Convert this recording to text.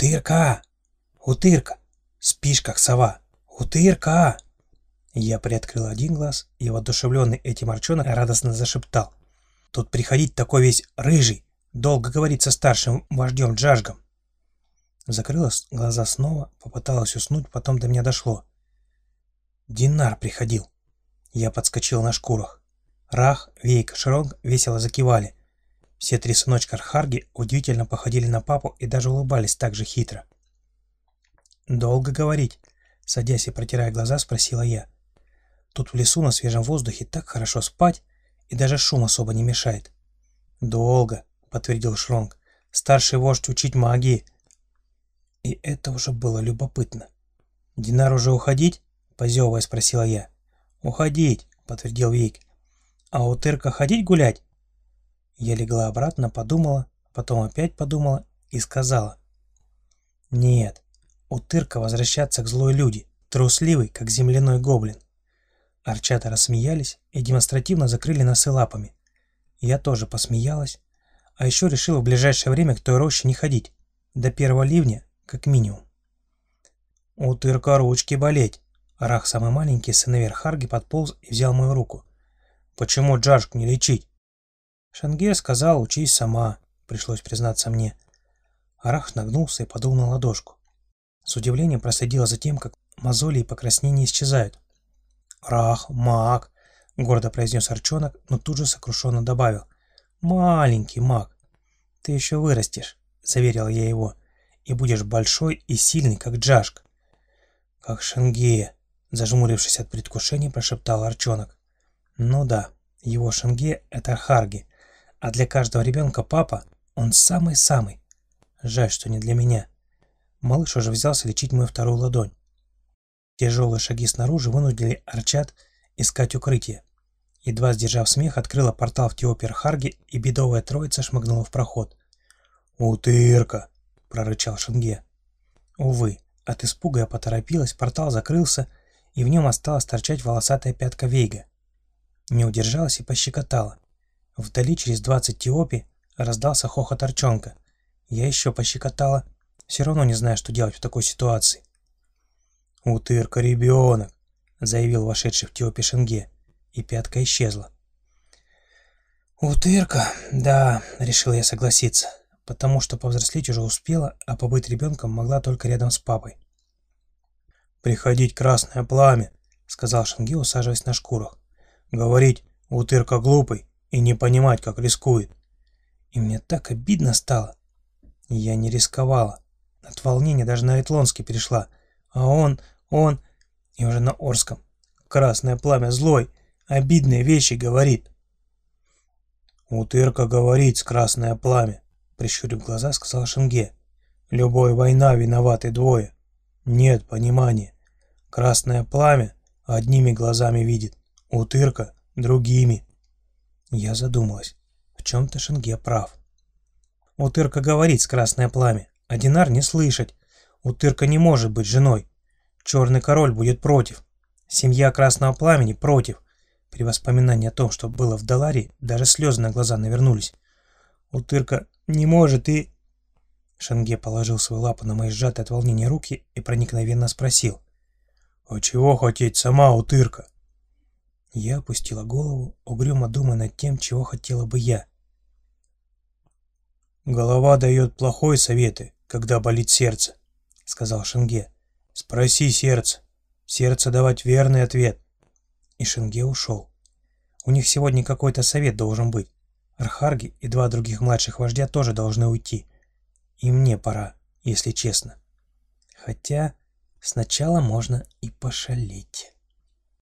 «Утырка! Утырка! Спишь, как сова! Утырка!» Я приоткрыл один глаз и, воодушевленный этим арчонок, радостно зашептал. «Тут приходить такой весь рыжий, долго говорить со старшим вождем Джажгом». Закрыла глаза снова, попыталась уснуть, потом до меня дошло. Динар приходил. Я подскочил на шкурах. Рах, Вейк, Шронг весело закивали. Все три сыночка Архарги удивительно походили на папу и даже улыбались так же хитро. «Долго говорить?» — садясь и протирая глаза, спросила я. «Тут в лесу на свежем воздухе так хорошо спать, и даже шум особо не мешает». «Долго», — подтвердил Шронг. «Старший вождь учить магии». И это уже было любопытно. «Динар уже уходить?» — позевывая спросила я. «Уходить», — подтвердил Вик. «А у Тырка ходить гулять?» Я легла обратно, подумала, потом опять подумала и сказала. «Нет, у Тырка возвращаться к злой люди, трусливый, как земляной гоблин». Арчата рассмеялись и демонстративно закрыли носы лапами. Я тоже посмеялась, а еще решила в ближайшее время к той роще не ходить, до первого ливня, как минимум. «У Тырка ручки болеть!» Рах, самый маленький, сыновер Харги, подполз и взял мою руку. «Почему Джашку не лечить?» Шангер сказал, учись сама, пришлось признаться мне. Арах нагнулся и подул на ладошку. С удивлением проследила за тем, как мозоли и покраснения исчезают. «Рах, маг!» — гордо произнес Арчонок, но тут же сокрушенно добавил. «Маленький маг! Ты еще вырастешь!» — заверил я его. «И будешь большой и сильный, как Джашк!» «Как Шенгея!» — зажмурившись от предвкушения, прошептал Арчонок. «Ну да, его Шенге — это Харги, а для каждого ребенка папа, он самый-самый. Жаль, что не для меня. Малыш уже взялся лечить мою вторую ладонь. Тяжелые шаги снаружи вынудили Арчат искать укрытие. Едва сдержав смех, открыла портал в Теопер Харги, и бедовая троица шмыгнула в проход. «Утырка!» — прорычал Шенге. Увы, от испуга я поторопилась, портал закрылся, и в нем осталась торчать волосатая пятка Вейга. Не удержалась и пощекотала. Вдали через двадцать тиопи раздался хохот Арчонка. Я еще пощекотала. Все равно не знаю, что делать в такой ситуации. «Утырка ребенок!» — заявил вошедший в Тиопи Шенге, и пятка исчезла. «Утырка, да», — решил я согласиться, потому что повзрослеть уже успела, а побыть ребенком могла только рядом с папой. «Приходить красное пламя», — сказал Шенге, усаживаясь на шкурах. «Говорить, утырка глупый, и не понимать, как рискует. И мне так обидно стало. Я не рисковала. От волнения даже на Этлонский перешла. А он, он, и уже на Орском. Красное пламя злой, обидные вещи говорит. «Утырка говорит с красное пламя», — прищурив глаза, сказал Шенге. «Любой война виноваты двое. Нет понимания. Красное пламя одними глазами видит, утырка — другими». Я задумалась. В чем-то Шенге прав. Утырка говорит с красное пламя, а Динар не слышать. Утырка не может быть женой. Черный король будет против. Семья красного пламени против. При воспоминании о том, что было в Даларе, даже слезы на глаза навернулись. Утырка не может и... Шенге положил свою лапу на мои сжатые от волнения руки и проникновенно спросил. «А чего хотеть сама, утырка?» Я опустила голову, угрюмо думая над тем, чего хотела бы я. «Голова дает плохой советы, когда болит сердце», — сказал Шенге. «Спроси сердце. Сердце давать верный ответ». И Шенге ушел. У них сегодня какой-то совет должен быть. Архарги и два других младших вождя тоже должны уйти. И мне пора, если честно. Хотя сначала можно и пошалить.